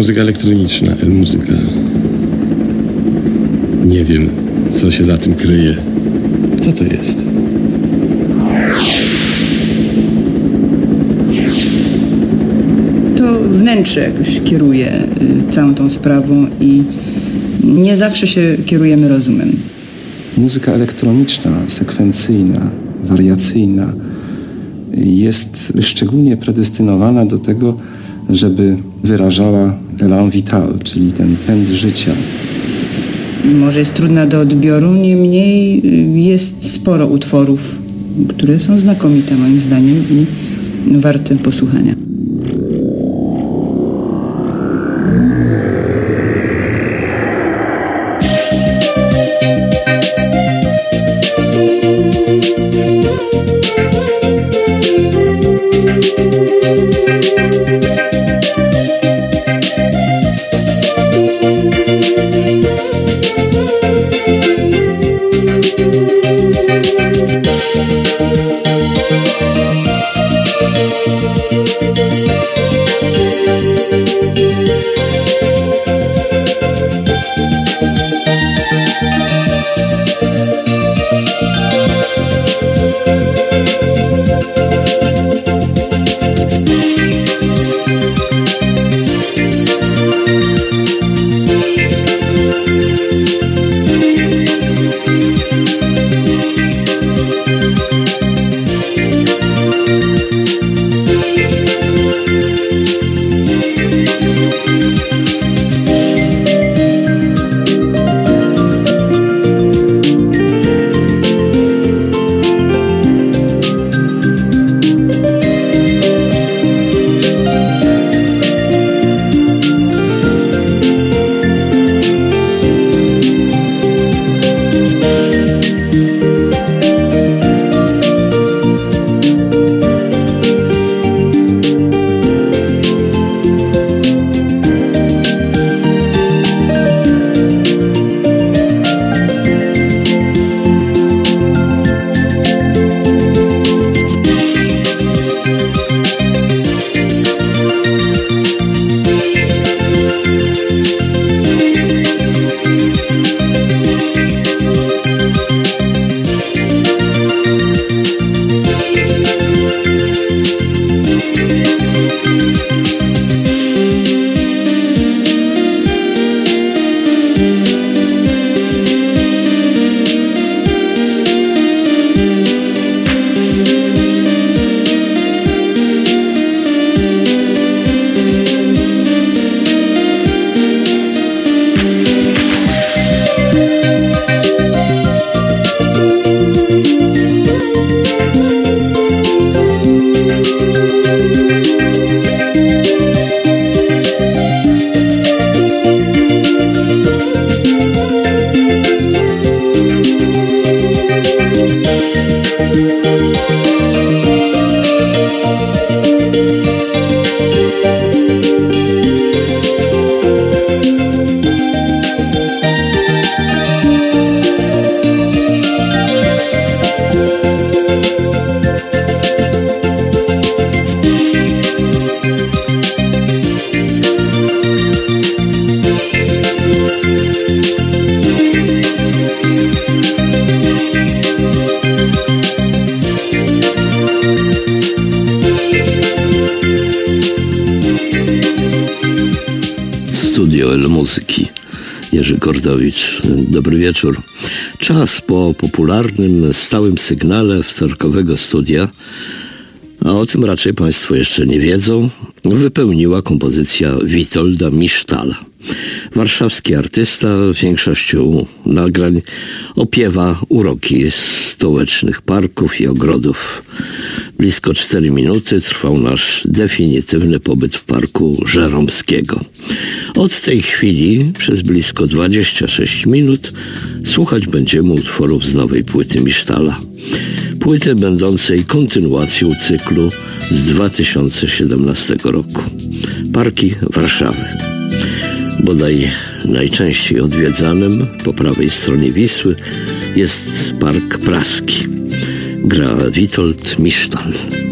muzyka elektroniczna, muzyka. Nie wiem, co się za tym kryje. Co to jest? To wnętrze jakoś kieruje y, całą tą sprawą i nie zawsze się kierujemy rozumem. Muzyka elektroniczna, sekwencyjna, wariacyjna jest szczególnie predestynowana do tego, żeby wyrażała elan vital, czyli ten pęd życia. Może jest trudna do odbioru, niemniej y, jest sporo utworów, które są znakomite moim zdaniem i warte posłuchania. Kordowicz, dobry wieczór. Czas po popularnym, stałym sygnale wtorkowego studia, a o tym raczej Państwo jeszcze nie wiedzą, wypełniła kompozycja Witolda Misztala. Warszawski artysta większością nagrań opiewa uroki stołecznych parków i ogrodów. Blisko 4 minuty trwał nasz definitywny pobyt w parku Żeromskiego. Od tej chwili przez blisko 26 minut słuchać będziemy utworów z nowej płyty Misztala. Płyty będącej kontynuacją cyklu z 2017 roku. Parki Warszawy bodaj najczęściej odwiedzanym po prawej stronie Wisły jest Park Praski. Gra Witold Misztal.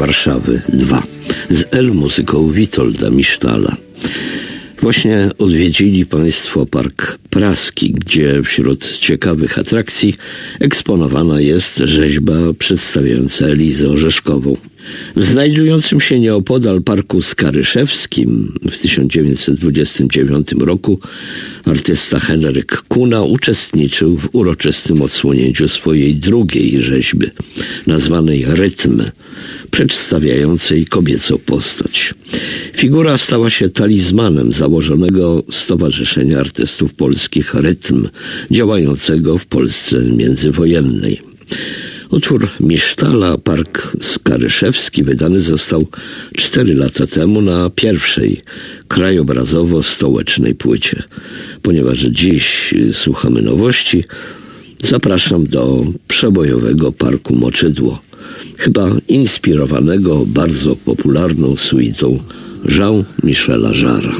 Warszawy 2 z L muzyką Witolda Misztala. Właśnie odwiedzili Państwo Park Praski, gdzie wśród ciekawych atrakcji eksponowana jest rzeźba przedstawiająca Elizę Orzeszkową. W znajdującym się nieopodal Parku Skaryszewskim w 1929 roku artysta Henryk Kuna uczestniczył w uroczystym odsłonięciu swojej drugiej rzeźby, nazwanej Rytm, przedstawiającej kobiecą postać. Figura stała się talizmanem założonego Stowarzyszenia Artystów Polskich Rytm, działającego w Polsce międzywojennej. Utwór Misztala Park Skaryszewski wydany został cztery lata temu na pierwszej krajobrazowo-stołecznej płycie. Ponieważ dziś słuchamy nowości, zapraszam do przebojowego Parku Moczydło, chyba inspirowanego bardzo popularną suitą Jean-Michela Jarra.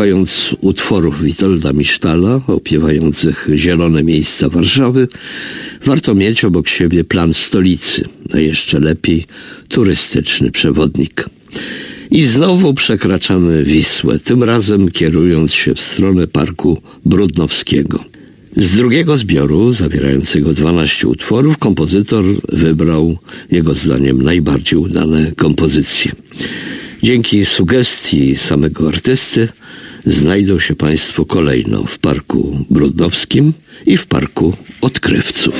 Słuchając utworów Witolda Misztala opiewających zielone miejsca Warszawy, warto mieć obok siebie plan stolicy, a jeszcze lepiej turystyczny przewodnik. I znowu przekraczamy Wisłę, tym razem kierując się w stronę Parku Brudnowskiego. Z drugiego zbioru, zawierającego 12 utworów, kompozytor wybrał jego zdaniem najbardziej udane kompozycje. Dzięki sugestii samego artysty znajdą się Państwo kolejno w Parku Brudnowskim i w Parku Odkrywców.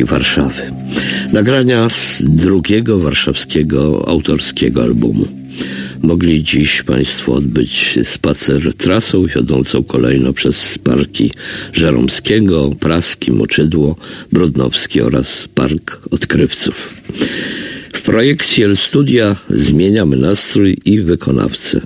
Parki Warszawy. Nagrania z drugiego warszawskiego autorskiego albumu. Mogli dziś Państwo odbyć spacer trasą wiodącą kolejno przez parki Żeromskiego, Praski, Moczydło, Brodnowski oraz Park Odkrywców. W projekcie L Studia zmieniamy nastrój i wykonawcę.